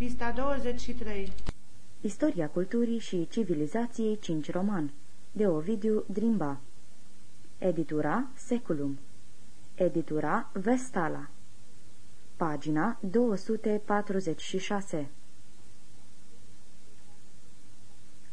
Pista 23 Istoria culturii și civilizației 5 roman De Ovidiu Drimba. Editura Seculum. Editura Vestala. Pagina 246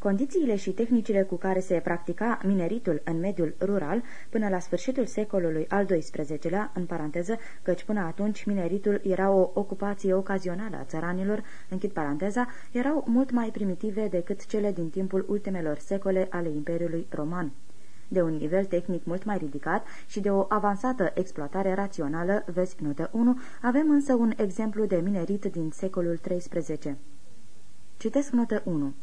Condițiile și tehnicile cu care se practica mineritul în mediul rural până la sfârșitul secolului al XII-lea, în paranteză, căci până atunci mineritul era o ocupație ocazională a țăranilor, închid paranteza, erau mult mai primitive decât cele din timpul ultimelor secole ale Imperiului Roman de un nivel tehnic mult mai ridicat și de o avansată exploatare rațională, vezi notă 1, avem însă un exemplu de minerit din secolul XIII. Citesc notă 1.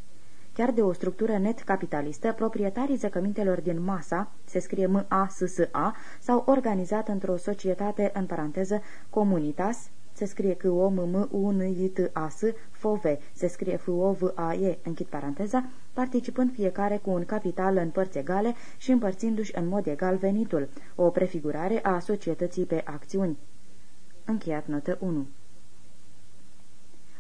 Chiar de o structură net capitalistă, proprietarii zăcămintelor din Masa, se scrie M-A-S-S-A, s-au organizat într-o societate, în paranteză, comunitas, se scrie că o m m u n i t a s FOVE, se scrie f o v a e închid paranteza, participând fiecare cu un capital în părți egale și împărțindu-și în mod egal venitul, o prefigurare a societății pe acțiuni. Încheiat notă 1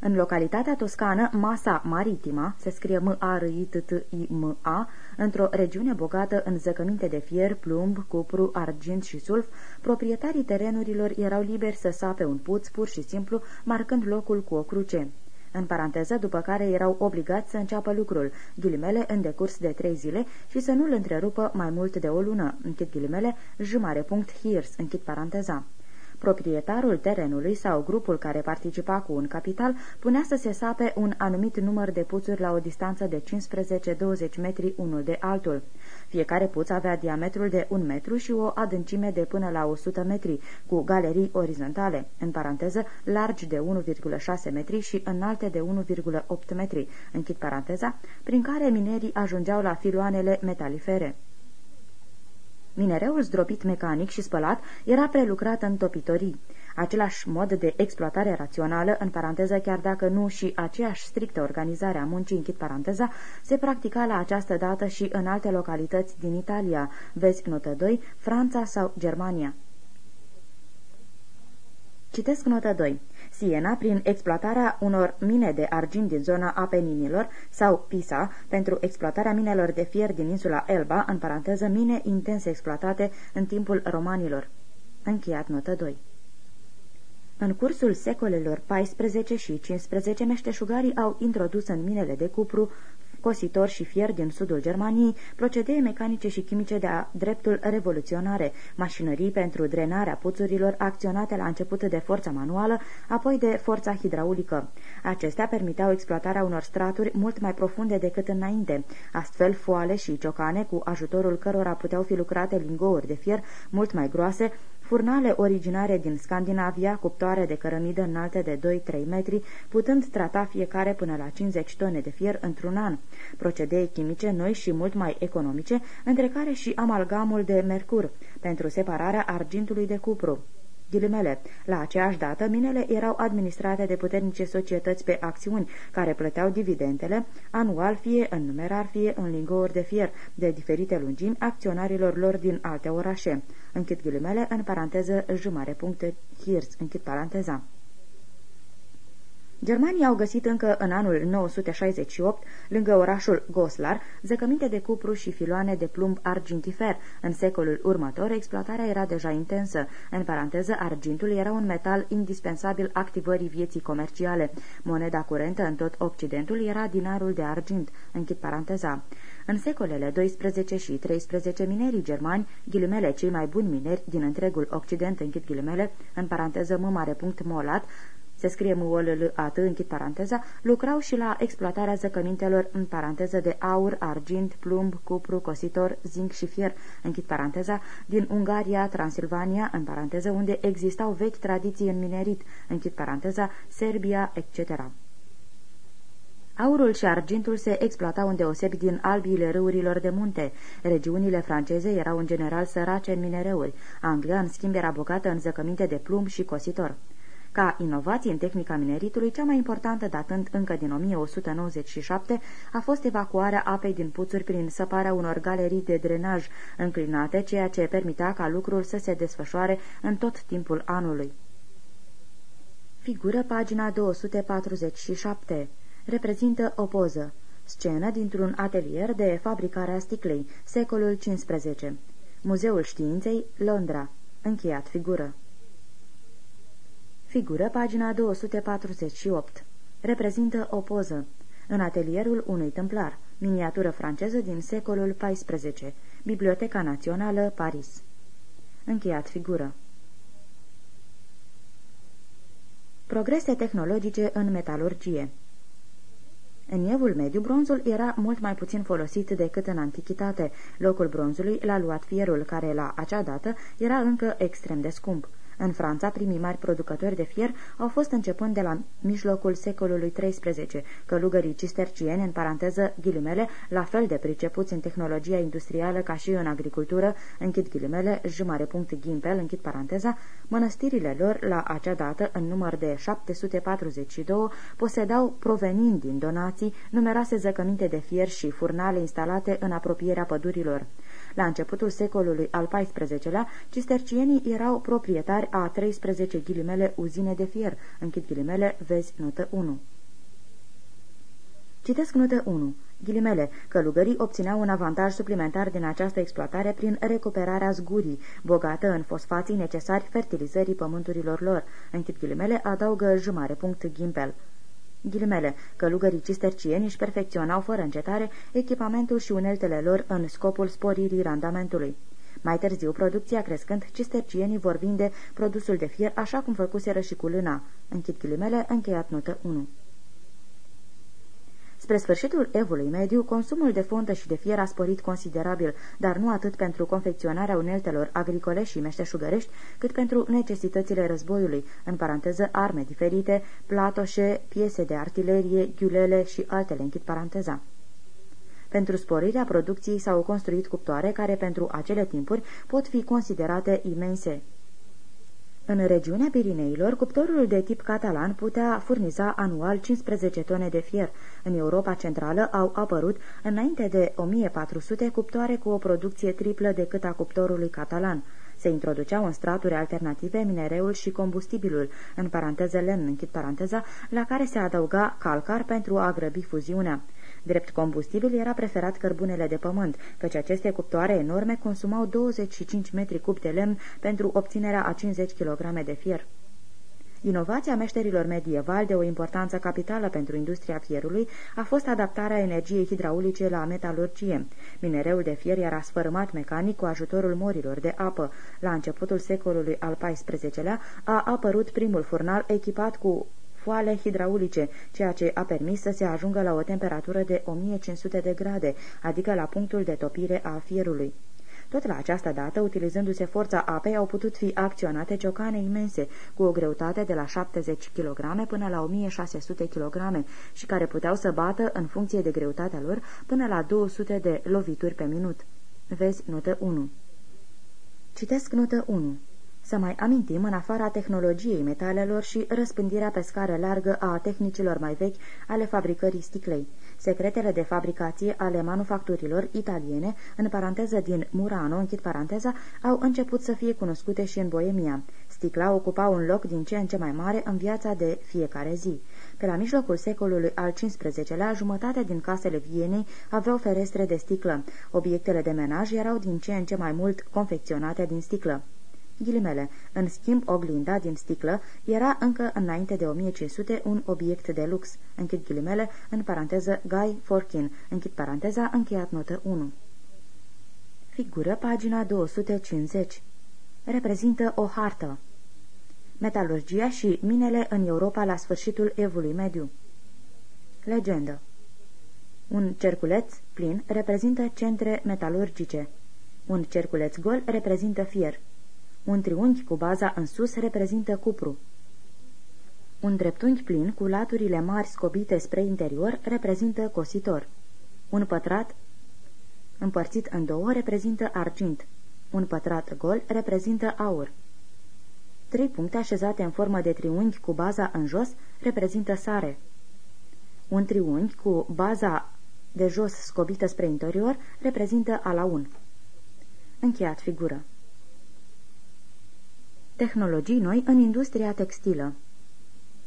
în localitatea toscană, Masa Maritima, se scrie M-A-R-I-T-T-I-M-A, într-o regiune bogată în zăcăminte de fier, plumb, cupru, argint și sulf, proprietarii terenurilor erau liberi să sape un puț pur și simplu, marcând locul cu o cruce în paranteză, după care erau obligați să înceapă lucrul, ghilimele, în decurs de trei zile și să nu-l întrerupă mai mult de o lună, închid ghilimele, jumare punct hirs, închid paranteza. Proprietarul terenului sau grupul care participa cu un capital punea să se sape un anumit număr de puțuri la o distanță de 15-20 metri unul de altul. Fiecare puț avea diametrul de 1 metru și o adâncime de până la 100 metri, cu galerii orizontale, în paranteză, largi de 1,6 metri și înalte de 1,8 metri, închid paranteza, prin care minerii ajungeau la filoanele metalifere. Minereul zdrobit mecanic și spălat era prelucrat în topitorii. Același mod de exploatare rațională, în paranteză chiar dacă nu și aceeași strictă organizare a muncii, închid paranteza, se practica la această dată și în alte localități din Italia, vezi notă 2, Franța sau Germania. Citesc notă 2. Siena prin exploatarea unor mine de argint din zona Apeninilor sau Pisa pentru exploatarea minelor de fier din insula Elba, în paranteză mine intense exploatate în timpul romanilor. Încheiat notă 2. În cursul secolelor 14 și 15, meșteșugarii au introdus în minele de cupru cositor și fier din sudul Germaniei, procedee mecanice și chimice de a dreptul revoluționare, mașinării pentru drenarea puțurilor acționate la început de forța manuală, apoi de forța hidraulică. Acestea permiteau exploatarea unor straturi mult mai profunde decât înainte, astfel foale și ciocane, cu ajutorul cărora puteau fi lucrate lingouri de fier mult mai groase, furnale originare din Scandinavia, cuptoare de cărămidă înalte de 2-3 metri, putând trata fiecare până la 50 tone de fier într-un an, procedee chimice noi și mult mai economice, între care și amalgamul de mercur, pentru separarea argintului de cupru. Ghilimele. La aceeași dată, minele erau administrate de puternice societăți pe acțiuni, care plăteau dividendele, anual fie în numerar, fie în lingouri de fier, de diferite lungimi, acționarilor lor din alte orașe. Închid ghilimele, în paranteză, jumare puncte, hirs, închid paranteza. Germanii au găsit încă în anul 968, lângă orașul Goslar, zăcăminte de cupru și filoane de plumb argintifer. În secolul următor, exploatarea era deja intensă. În paranteză, argintul era un metal indispensabil activării vieții comerciale. Moneda curentă în tot Occidentul era dinarul de argint. Închid paranteza. În secolele 12 și 13, minerii germani, ghilimele cei mai buni mineri din întregul Occident, închid ghilimele, în paranteză m mare punct molat, se scrie at închid paranteza, lucrau și la exploatarea zăcămintelor în paranteză de aur, argint, plumb, cupru, cositor, zinc și fier, închid paranteza, din Ungaria, Transilvania, în paranteză, unde existau vechi tradiții în minerit, închid paranteza, Serbia, etc. Aurul și argintul se exploatau îndeosebi din albiile râurilor de munte. Regiunile franceze erau în general sărace în minereuri. Anglia, în schimb, era bogată în zăcăminte de plumb și cositor. Ca inovație în tehnica mineritului, cea mai importantă datând încă din 1197 a fost evacuarea apei din puțuri prin săparea unor galerii de drenaj înclinate, ceea ce permitea ca lucrul să se desfășoare în tot timpul anului. Figură pagina 247. Reprezintă o poză. Scenă dintr-un atelier de fabricare a sticlei, secolul XV. Muzeul Științei, Londra. Încheiat figură. Figură pagina 248. Reprezintă o poză. În atelierul unui templar. Miniatură franceză din secolul XIV. Biblioteca Națională, Paris. Încheiat figură. Progrese tehnologice în metalurgie în evul mediu, bronzul era mult mai puțin folosit decât în antichitate. Locul bronzului l-a luat fierul, care la acea dată era încă extrem de scump. În Franța, primii mari producători de fier au fost începând de la mijlocul secolului XIII, călugării cistercieni, în paranteză ghilimele, la fel de pricepuți în tehnologia industrială ca și în agricultură, închid ghilimele, jumare punct ghimpel, închid paranteza, mănăstirile lor, la acea dată, în număr de 742, posedau, provenind din donații, numeroase zăcăminte de fier și furnale instalate în apropierea pădurilor. La începutul secolului al XIV-lea, cistercienii erau proprietari a 13 ghilimele uzine de fier. Închid ghilimele, vezi notă 1. Citesc notă 1. Ghilimele, călugării obțineau un avantaj suplimentar din această exploatare prin recuperarea zgurii, bogată în fosfații necesari fertilizării pământurilor lor. Închid ghilimele, adaugă jumare punct ghimpel. Ghilimele, călugării cistercieni își perfecționau fără încetare echipamentul și uneltele lor în scopul sporirii randamentului. Mai târziu, producția crescând, cistercienii vor vinde produsul de fier așa cum făcuseră și cu lâna. Închid ghilimele, încheiat notă 1. Spre sfârșitul evului mediu, consumul de fontă și de fier a sporit considerabil, dar nu atât pentru confecționarea uneltelor agricole și meșteșugărești, cât pentru necesitățile războiului, în paranteză arme diferite, platoșe, piese de artilerie, ghiulele și altele, închid paranteza. Pentru sporirea producției s-au construit cuptoare care pentru acele timpuri pot fi considerate imense. În regiunea Pirineilor, cuptorul de tip catalan putea furniza anual 15 tone de fier. În Europa Centrală au apărut, înainte de 1400, cuptoare cu o producție triplă decât a cuptorului catalan. Se introduceau în straturi alternative minereul și combustibilul, în paranteză lemn, închid paranteza, la care se adăuga calcar pentru a grăbi fuziunea. Drept combustibil era preferat cărbunele de pământ, căci aceste cuptoare enorme consumau 25 metri cub de lemn pentru obținerea a 50 kg de fier. Inovația meșterilor medievali de o importanță capitală pentru industria fierului a fost adaptarea energiei hidraulice la metalurgie. Minereul de fier era sfărâmat mecanic cu ajutorul morilor de apă. La începutul secolului al XIV-lea a apărut primul furnal echipat cu foale hidraulice, ceea ce a permis să se ajungă la o temperatură de 1500 de grade, adică la punctul de topire a fierului. Tot la această dată, utilizându-se forța apei, au putut fi acționate ciocane imense, cu o greutate de la 70 kg până la 1600 kg și care puteau să bată, în funcție de greutatea lor, până la 200 de lovituri pe minut. Vezi notă 1. Citesc notă 1. Să mai amintim, în afara tehnologiei metalelor și răspândirea pe scară largă a tehnicilor mai vechi ale fabricării sticlei. Secretele de fabricație ale manufacturilor italiene, în paranteză din Murano, închid paranteza, au început să fie cunoscute și în Boemia. Sticla ocupa un loc din ce în ce mai mare în viața de fiecare zi. Pe la mijlocul secolului al XV-lea, jumătate din casele Vienei aveau ferestre de sticlă. Obiectele de menaj erau din ce în ce mai mult confecționate din sticlă. Ghilimele. În schimb, oglinda din sticlă era încă înainte de 1500 un obiect de lux. Închid ghilimele, în paranteză Guy Forkin. Închid paranteza, încheiat notă 1. Figură pagina 250. Reprezintă o hartă. Metalurgia și minele în Europa la sfârșitul evului mediu. Legendă Un cerculeț plin reprezintă centre metalurgice. Un cerculeț gol reprezintă fier. Un triunghi cu baza în sus reprezintă cupru. Un dreptunghi plin cu laturile mari scobite spre interior reprezintă cositor. Un pătrat împărțit în două reprezintă argint. Un pătrat gol reprezintă aur. Trei puncte așezate în formă de triunghi cu baza în jos reprezintă sare. Un triunghi cu baza de jos scobită spre interior reprezintă alaun. Încheiat figură. Tehnologii noi în industria textilă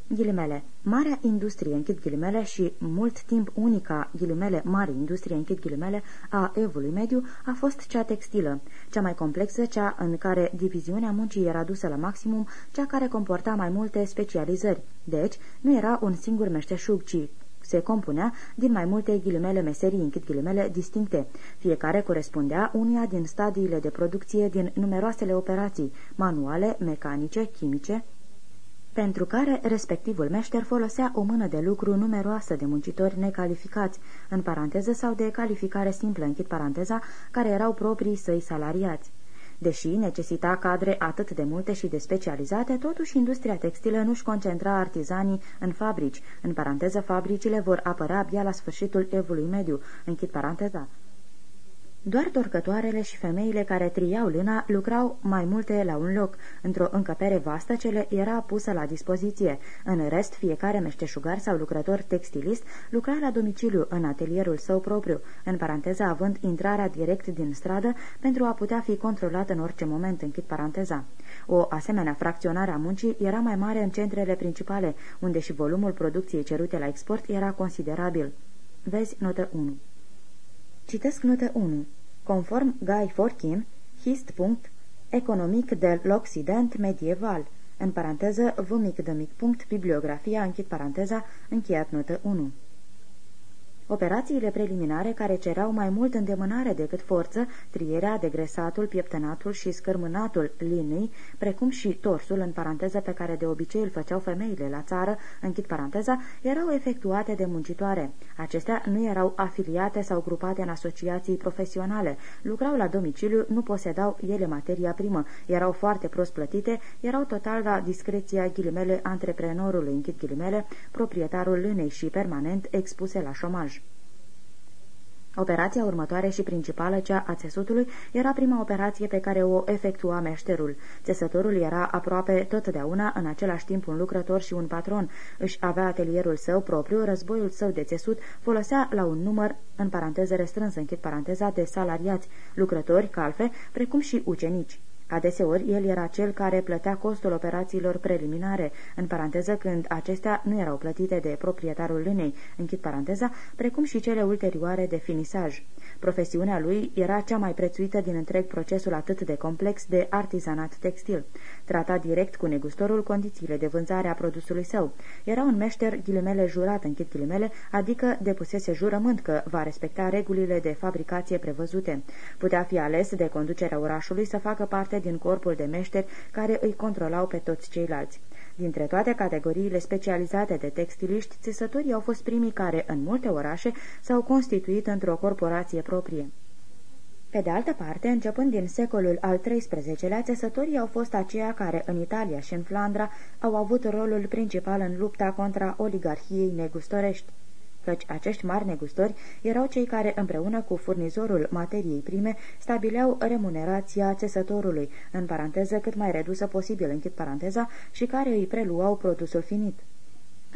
Ghilimele. Marea industrie, închid ghilimele, și mult timp unica, ghilimele, mare industrie, închid ghilimele, a evului mediu a fost cea textilă, cea mai complexă, cea în care diviziunea muncii era dusă la maximum, cea care comporta mai multe specializări. Deci, nu era un singur meșteșug, ci se compunea din mai multe ghilimele meserii, închid ghilimele, distincte. Fiecare corespundea unia din stadiile de producție din numeroasele operații, manuale, mecanice, chimice, pentru care respectivul meșter folosea o mână de lucru numeroasă de muncitori necalificați, în paranteză sau de calificare simplă, închid paranteza, care erau proprii săi salariați. Deși necesita cadre atât de multe și de specializate, totuși industria textilă nu-și concentra artizanii în fabrici. În paranteză, fabricile vor apărea abia la sfârșitul evului mediu, închid paranteza. Doar torcătoarele și femeile care triau lâna lucrau mai multe la un loc, într-o încăpere vastă ce le era pusă la dispoziție. În rest, fiecare meșteșugar sau lucrător textilist lucra la domiciliu în atelierul său propriu, în paranteză având intrarea direct din stradă pentru a putea fi controlat în orice moment, închid paranteza. O asemenea fracționare a muncii era mai mare în centrele principale, unde și volumul producției cerute la export era considerabil. Vezi notă 1. Citesc notă 1. Conform Guy Forkin, hist. Economic de l'Occident medieval, în paranteză v mic de mic punct, bibliografia, închid paranteza, încheiat notă 1. Operațiile preliminare care cereau mai mult îndemânare decât forță, trierea, degresatul, pieptănatul și scărmânatul linii, precum și torsul, în paranteză pe care de obicei îl făceau femeile la țară, închid paranteza, erau efectuate de muncitoare. Acestea nu erau afiliate sau grupate în asociații profesionale, lucrau la domiciliu, nu posedau ele materia primă, erau foarte prost plătite, erau total la discreția ghilimele antreprenorului, închid ghilimele, proprietarul lânei și permanent expuse la șomaj. Operația următoare și principală, cea a țesutului, era prima operație pe care o efectua meșterul. Țesătorul era aproape totdeauna în același timp un lucrător și un patron. Își avea atelierul său propriu, războiul său de țesut folosea la un număr, în paranteză restrâns, închid paranteza, de salariați, lucrători, calfe, precum și ucenici. Adeseori, el era cel care plătea costul operațiilor preliminare, în paranteză când acestea nu erau plătite de proprietarul lânei, închid paranteza, precum și cele ulterioare de finisaj. Profesiunea lui era cea mai prețuită din întreg procesul atât de complex de artizanat textil. Trata direct cu negustorul condițiile de vânzare a produsului său. Era un meșter ghilimele jurat, închid ghilimele, adică depusese jurământ că va respecta regulile de fabricație prevăzute. Putea fi ales de conducerea orașului să facă parte din corpul de meșteri care îi controlau pe toți ceilalți. Dintre toate categoriile specializate de textiliști, țesătorii au fost primii care, în multe orașe, s-au constituit într-o corporație proprie. Pe de altă parte, începând din secolul al XIII-lea, țesătorii au fost aceia care, în Italia și în Flandra, au avut rolul principal în lupta contra oligarhiei negustorești căci acești mari negustori erau cei care, împreună cu furnizorul materiei prime, stabileau remunerația țesătorului, în paranteză cât mai redusă posibil, închid paranteza, și care îi preluau produsul finit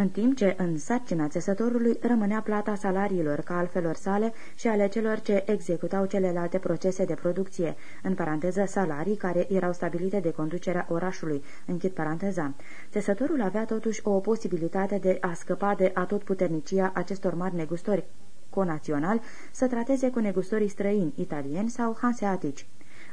în timp ce în sarcina țesătorului rămânea plata salariilor ca alfelor sale și ale celor ce executau celelalte procese de producție, în paranteză salarii care erau stabilite de conducerea orașului, închid paranteza. Țesătorul avea totuși o posibilitate de a scăpa de atotputernicia acestor mari negustori conațional să trateze cu negustorii străini, italieni sau hanseatici.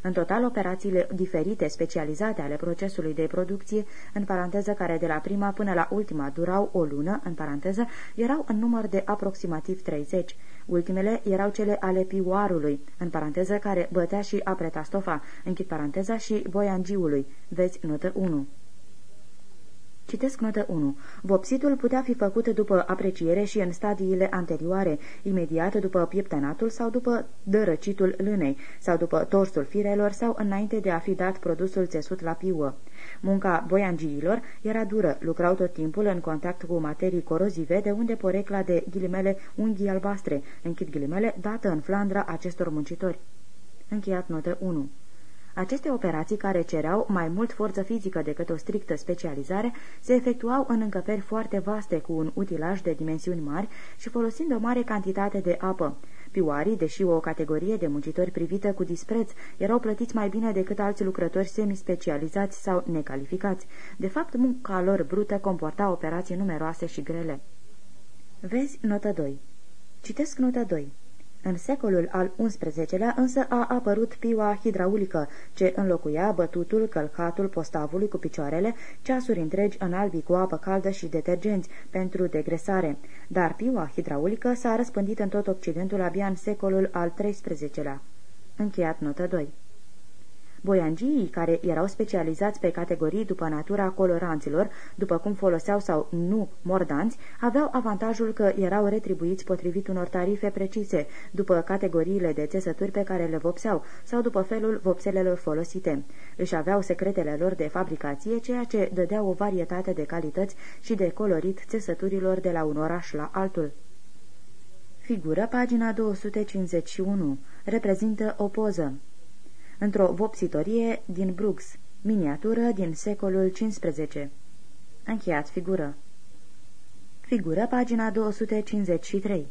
În total, operațiile diferite, specializate ale procesului de producție, în paranteză care de la prima până la ultima durau o lună, în paranteză, erau în număr de aproximativ 30. Ultimele erau cele ale pioarului, în paranteză care bătea și apreta stofa, închid paranteza, și boiangiului. Vezi notă 1. Citesc notă 1. Vopsitul putea fi făcut după apreciere și în stadiile anterioare, imediat după pieptănatul sau după dărăcitul lânei, sau după torsul firelor sau înainte de a fi dat produsul țesut la piuă. Munca boiangiilor era dură, lucrau tot timpul în contact cu materii corozive, de unde porecla de ghilimele unghii albastre, închid ghilimele, dată în Flandra acestor muncitori. Încheiat notă 1. Aceste operații, care cereau mai mult forță fizică decât o strictă specializare, se efectuau în încăperi foarte vaste, cu un utilaj de dimensiuni mari și folosind o mare cantitate de apă. Pioarii, deși o categorie de muncitori privită cu dispreț, erau plătiți mai bine decât alți lucrători semispecializați sau necalificați. De fapt, munca lor brută comporta operații numeroase și grele. Vezi notă 2. Citesc notă 2. În secolul al XI-lea însă a apărut piua hidraulică, ce înlocuia bătutul, călcatul postavului cu picioarele, ceasuri întregi în albi cu apă caldă și detergenți pentru degresare. Dar piua hidraulică s-a răspândit în tot Occidentul abia în secolul al XIII-lea. Încheiat notă 2. Boiangii, care erau specializați pe categorii după natura coloranților, după cum foloseau sau nu mordanți, aveau avantajul că erau retribuiți potrivit unor tarife precise, după categoriile de țesături pe care le vopseau sau după felul vopselelor folosite. Își aveau secretele lor de fabricație, ceea ce dădea o varietate de calități și de colorit țesăturilor de la un oraș la altul. Figură pagina 251. Reprezintă o poză într-o vopsitorie din Brux, miniatură din secolul XV. Încheiat figură. Figură, pagina 253.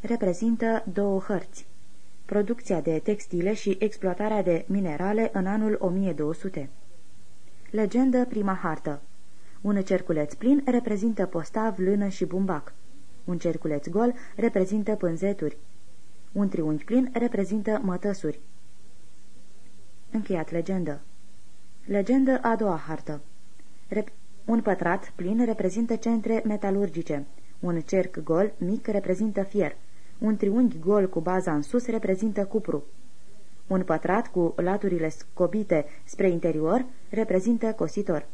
Reprezintă două hărți. Producția de textile și exploatarea de minerale în anul 1200. Legendă prima hartă. Un cerculeț plin reprezintă postav, lână și bumbac. Un cerculeț gol reprezintă pânzeturi. Un triunghi plin reprezintă mătăsuri. Încheiat legendă. Legendă a doua hartă. Rep un pătrat plin reprezintă centre metalurgice. Un cerc gol mic reprezintă fier. Un triunghi gol cu baza în sus reprezintă cupru. Un pătrat cu laturile scobite spre interior reprezintă cositor.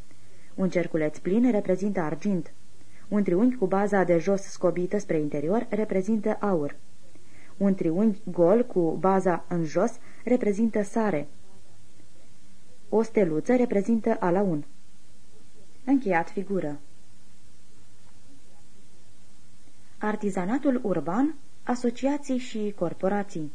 Un cerculeț plin reprezintă argint. Un triunghi cu baza de jos scobită spre interior reprezintă aur. Un triunghi gol cu baza în jos reprezintă sare. O steluță reprezintă alaun. Încheiat figură. Artizanatul urban, asociații și corporații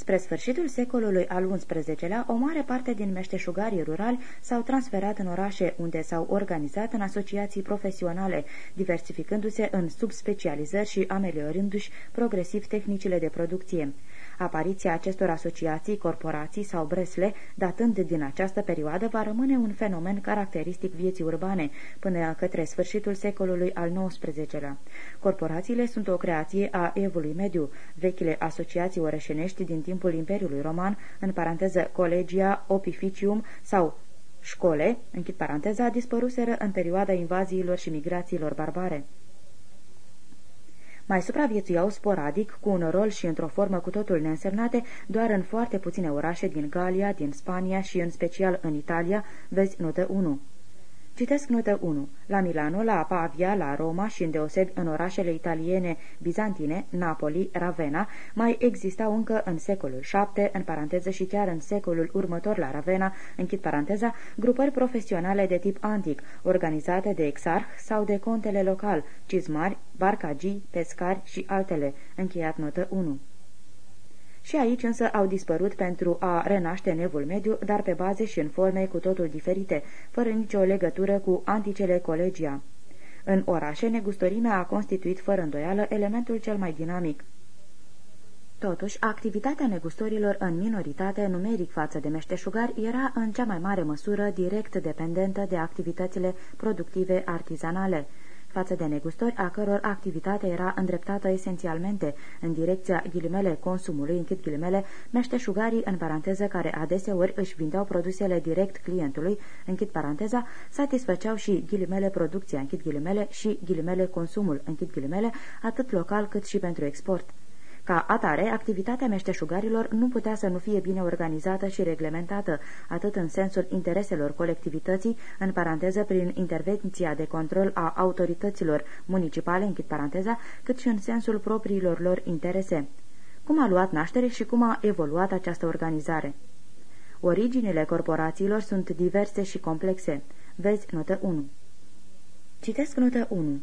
Spre sfârșitul secolului al XI-lea, o mare parte din meșteșugarii rurali s-au transferat în orașe, unde s-au organizat în asociații profesionale, diversificându-se în subspecializări și ameliorându-și progresiv tehnicile de producție. Apariția acestor asociații, corporații sau bresle, datând din această perioadă, va rămâne un fenomen caracteristic vieții urbane, până către sfârșitul secolului al XIX-lea. Corporațiile sunt o creație a evului mediu. Vechile asociații orășenești din timpul Imperiului Roman, în paranteză Colegia, Opificium sau școle, închid paranteza, dispăruseră în perioada invaziilor și migrațiilor barbare mai supraviețuiau sporadic, cu un rol și într-o formă cu totul neînsemnate, doar în foarte puține orașe din Galia, din Spania și în special în Italia, vezi notă 1. Citesc notă 1. La Milano, la Pavia, la Roma și îndeosebi în orașele italiene bizantine, Napoli, Ravenna, mai existau încă în secolul VII, în paranteză și chiar în secolul următor la Ravenna, închid paranteza, grupări profesionale de tip antic, organizate de exarh sau de contele local, cizmari, barcagii, pescari și altele, încheiat notă 1. Și aici însă au dispărut pentru a renaște nevul mediu, dar pe baze și în forme cu totul diferite, fără nicio legătură cu anticele colegia. În orașe, negustorimea a constituit fără îndoială elementul cel mai dinamic. Totuși, activitatea negustorilor în minoritate numeric față de meșteșugari era în cea mai mare măsură direct dependentă de activitățile productive artizanale față de negustori a căror activitate era îndreptată esențialmente în direcția ghilimele consumului, închid ghilimele, meșteșugarii în paranteză care adeseori își vindeau produsele direct clientului, închid paranteza, satisfăceau și ghilimele producția, închid ghilimele, și ghilimele consumul, închid ghilimele, atât local cât și pentru export. Ca atare, activitatea meșteșugarilor nu putea să nu fie bine organizată și reglementată, atât în sensul intereselor colectivității, în paranteză prin intervenția de control a autorităților municipale, închid paranteza, cât și în sensul propriilor lor interese. Cum a luat naștere și cum a evoluat această organizare? Originile corporațiilor sunt diverse și complexe. Vezi notă 1. Citesc notă 1.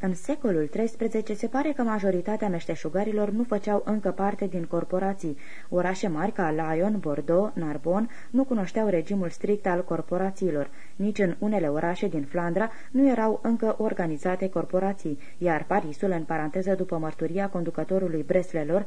În secolul XIII se pare că majoritatea meșteșugarilor nu făceau încă parte din corporații. Orașe mari ca Lyon, Bordeaux, Narbonne nu cunoșteau regimul strict al corporațiilor. Nici în unele orașe din Flandra nu erau încă organizate corporații, iar Parisul, în paranteză după mărturia conducătorului Breslelor,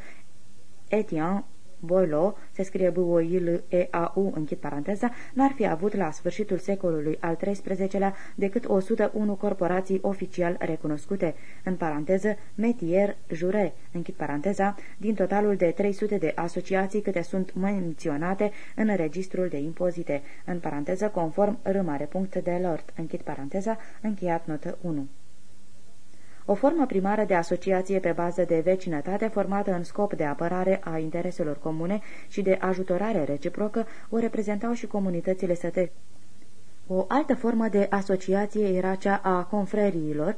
Etienne Boileau, se scrie b o i l e a u închid paranteza, n-ar fi avut la sfârșitul secolului al XIII-lea decât 101 corporații oficial recunoscute, în paranteză Metier Jure, închid paranteza, din totalul de 300 de asociații câte sunt menționate în registrul de impozite, în paranteză conform râmare punct de lort, închid paranteza, încheiat notă 1 o formă primară de asociație pe bază de vecinătate formată în scop de apărare a intereselor comune și de ajutorare reciprocă o reprezentau și comunitățile săte. O altă formă de asociație era cea a confreriilor,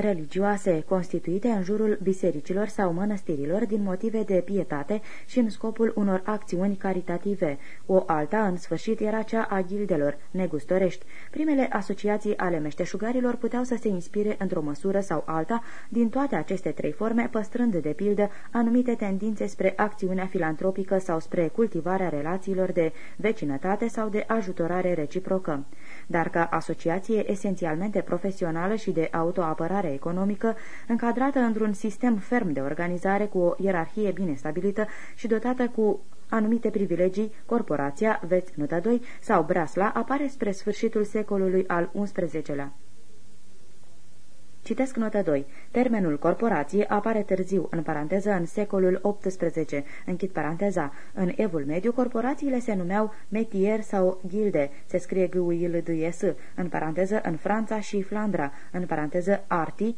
religioase constituite în jurul bisericilor sau mănăstirilor din motive de pietate și în scopul unor acțiuni caritative. O alta, în sfârșit, era cea a ghildelor, negustorești. Primele asociații ale meșteșugarilor puteau să se inspire într-o măsură sau alta din toate aceste trei forme, păstrând de pildă anumite tendințe spre acțiunea filantropică sau spre cultivarea relațiilor de vecinătate sau de ajutorare reciprocă. Dar ca asociație esențialmente profesională și de autoapărare dezvoltare economică, încadrată într-un sistem ferm de organizare cu o ierarhie bine stabilită și dotată cu anumite privilegii, corporația, veți nota 2, sau Brasla apare spre sfârșitul secolului al XI-lea. Citesc notă 2. Termenul corporație apare târziu, în paranteză, în secolul XVIII. Închid paranteza. În evul mediu, corporațiile se numeau metier sau gilde, se scrie g u i l d s în paranteză în Franța și Flandra, în paranteză arti,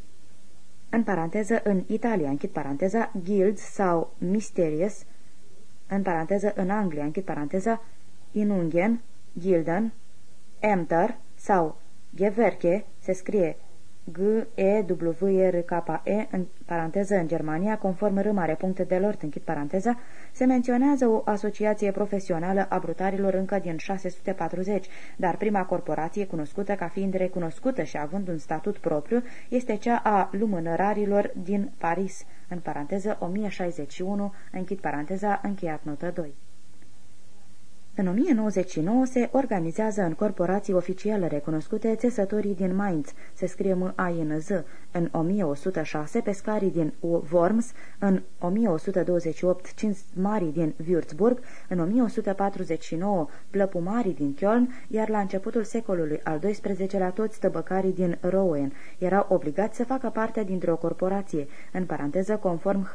în paranteză în Italia, închid paranteza, guilds sau mysterious, în paranteză în Anglia, închid paranteza, inungen, gilden, emter sau geverke, se scrie G-E-W-R-K-E, în paranteză în Germania, conform râmare puncte de lor, închid paranteza, se menționează o asociație profesională a brutarilor încă din 640, dar prima corporație cunoscută ca fiind recunoscută și având un statut propriu este cea a lumânărarilor din Paris, în paranteză 1061, închid paranteza, încheiat notă 2. În 1999 se organizează în corporații oficiale recunoscute țesătorii din Mainz, se scrie m a n z. În 1106 pescarii din Worms, în 1128 cinsmarii din Würzburg, în 1149 plăpumarii din Köln, iar la începutul secolului al XII-lea toți tăbăcarii din Rouen erau obligați să facă parte dintr-o corporație, în paranteză conform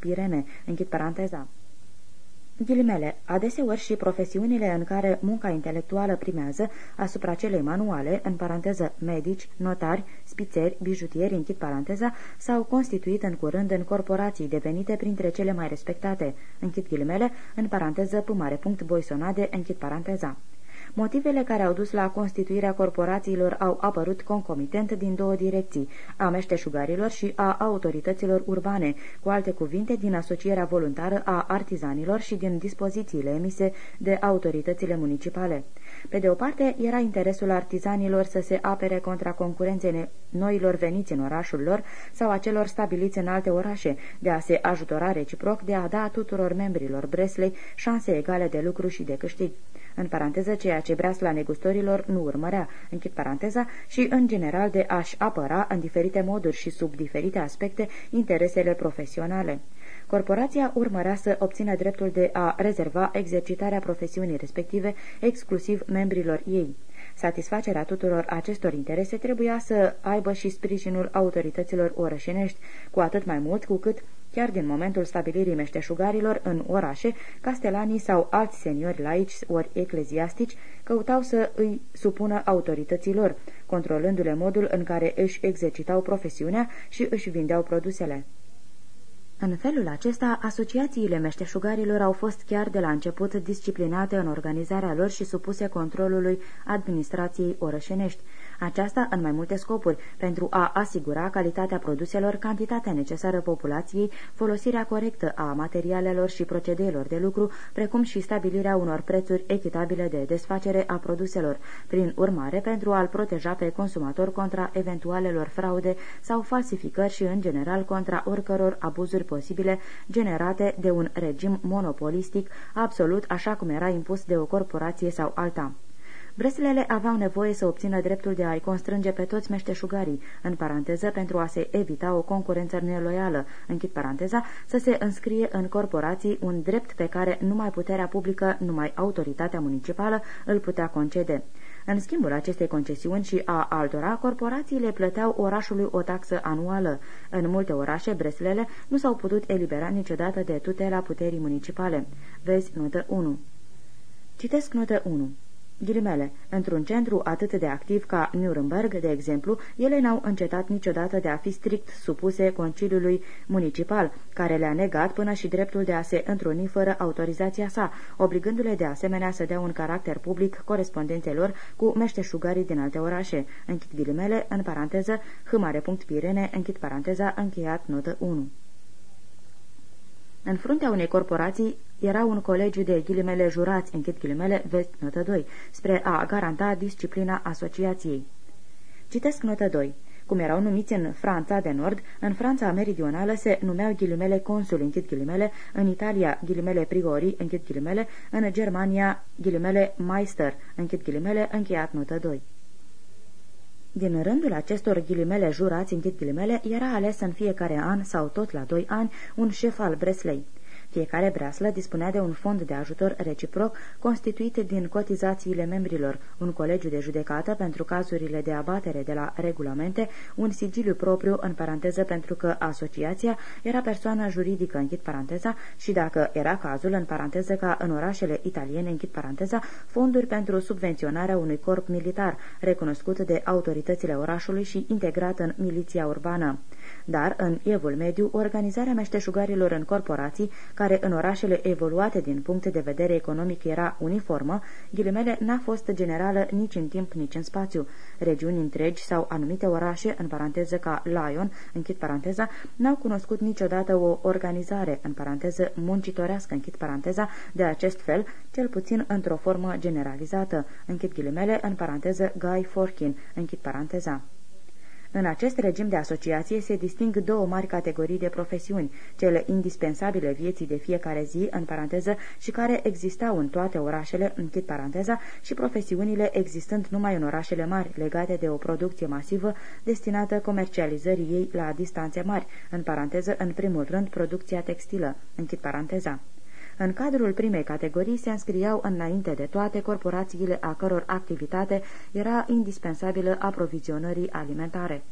Pirene, închid paranteza. Ghilimele, adeseori și profesiunile în care munca intelectuală primează asupra celei manuale, în paranteză medici, notari, spițeri, bijutieri, închid paranteza, s-au constituit în curând în corporații devenite printre cele mai respectate, închid ghilimele, în paranteză pumare punct boisonade, închid paranteza. Motivele care au dus la constituirea corporațiilor au apărut concomitent din două direcții, a meșteșugarilor și a autorităților urbane, cu alte cuvinte din asocierea voluntară a artizanilor și din dispozițiile emise de autoritățile municipale. Pe de o parte, era interesul artizanilor să se apere contra concurenței noilor veniți în orașul lor sau a celor stabiliți în alte orașe, de a se ajutora reciproc, de a da tuturor membrilor Breslei șanse egale de lucru și de câștig în paranteză ceea ce breasla negustorilor nu urmărea, închid paranteza, și în general de a-și apăra în diferite moduri și sub diferite aspecte interesele profesionale. Corporația urmărea să obțină dreptul de a rezerva exercitarea profesiunii respective exclusiv membrilor ei. Satisfacerea tuturor acestor interese trebuia să aibă și sprijinul autorităților orășenești, cu atât mai mult cu cât Chiar din momentul stabilirii meșteșugarilor în orașe, castelanii sau alți seniori laici ori ecleziastici căutau să îi supună autorităților, controlându-le modul în care își exercitau profesiunea și își vindeau produsele. În felul acesta, asociațiile meșteșugarilor au fost chiar de la început disciplinate în organizarea lor și supuse controlului administrației orășenești. Aceasta în mai multe scopuri, pentru a asigura calitatea produselor, cantitatea necesară populației, folosirea corectă a materialelor și procedeelor de lucru, precum și stabilirea unor prețuri echitabile de desfacere a produselor, prin urmare pentru a-l proteja pe consumator contra eventualelor fraude sau falsificări și, în general, contra oricăror abuzuri posibile generate de un regim monopolistic absolut așa cum era impus de o corporație sau alta. Breslele aveau nevoie să obțină dreptul de a-i constrânge pe toți meșteșugarii, în paranteză pentru a se evita o concurență neloială, închid paranteza, să se înscrie în corporații un drept pe care numai puterea publică, numai autoritatea municipală îl putea concede. În schimbul acestei concesiuni și a altora, corporațiile plăteau orașului o taxă anuală. În multe orașe, breslele nu s-au putut elibera niciodată de tutela puterii municipale. Vezi notă 1. Citesc notă 1. Ghilimele, într-un centru atât de activ ca Nuremberg, de exemplu, ele n-au încetat niciodată de a fi strict supuse Conciliului Municipal, care le-a negat până și dreptul de a se întruni fără autorizația sa, obligându-le de asemenea să dea un caracter public corespondențelor cu meșteșugarii din alte orașe. Închid ghilimele, în paranteză, Pirene, închid paranteza, încheiat notă 1. În fruntea unei corporații era un colegiu de ghilimele jurați, închid ghilimele, vest notă 2, spre a garanta disciplina asociației. Citesc notă 2. Cum erau numiți în Franța de Nord, în Franța meridională se numeau ghilimele consul, închid ghilimele, în Italia ghilimele prigori, închid ghilimele, în Germania ghilimele meister, închid ghilimele, încheiat notă 2. Din rândul acestor ghilimele jurați, închid ghilimele, era ales în fiecare an sau tot la doi ani un șef al Breslei. Fiecare breaslă dispunea de un fond de ajutor reciproc constituit din cotizațiile membrilor, un colegiu de judecată pentru cazurile de abatere de la regulamente, un sigiliu propriu în paranteză pentru că asociația era persoană juridică, închid paranteza, și dacă era cazul, în paranteză ca în orașele italiene, închid paranteza, fonduri pentru subvenționarea unui corp militar, recunoscut de autoritățile orașului și integrat în miliția urbană. Dar, în evul mediu, organizarea meșteșugarilor în corporații, care în orașele evoluate din punct de vedere economic era uniformă, ghilimele n-a fost generală nici în timp, nici în spațiu. Regiuni întregi sau anumite orașe, în paranteză ca Lyon, închid paranteza, n-au cunoscut niciodată o organizare, în paranteză muncitorească, închid paranteza, de acest fel, cel puțin într-o formă generalizată, închid ghilimele, în paranteză Guy Forkin, închid paranteza. În acest regim de asociație se disting două mari categorii de profesiuni, cele indispensabile vieții de fiecare zi, în paranteză, și care existau în toate orașele, închid paranteza, și profesiunile existând numai în orașele mari, legate de o producție masivă destinată comercializării ei la distanțe mari, în paranteză, în primul rând, producția textilă, închid paranteza. În cadrul primei categorii se înscriau înainte de toate corporațiile a căror activitate era indispensabilă aprovizionării alimentare.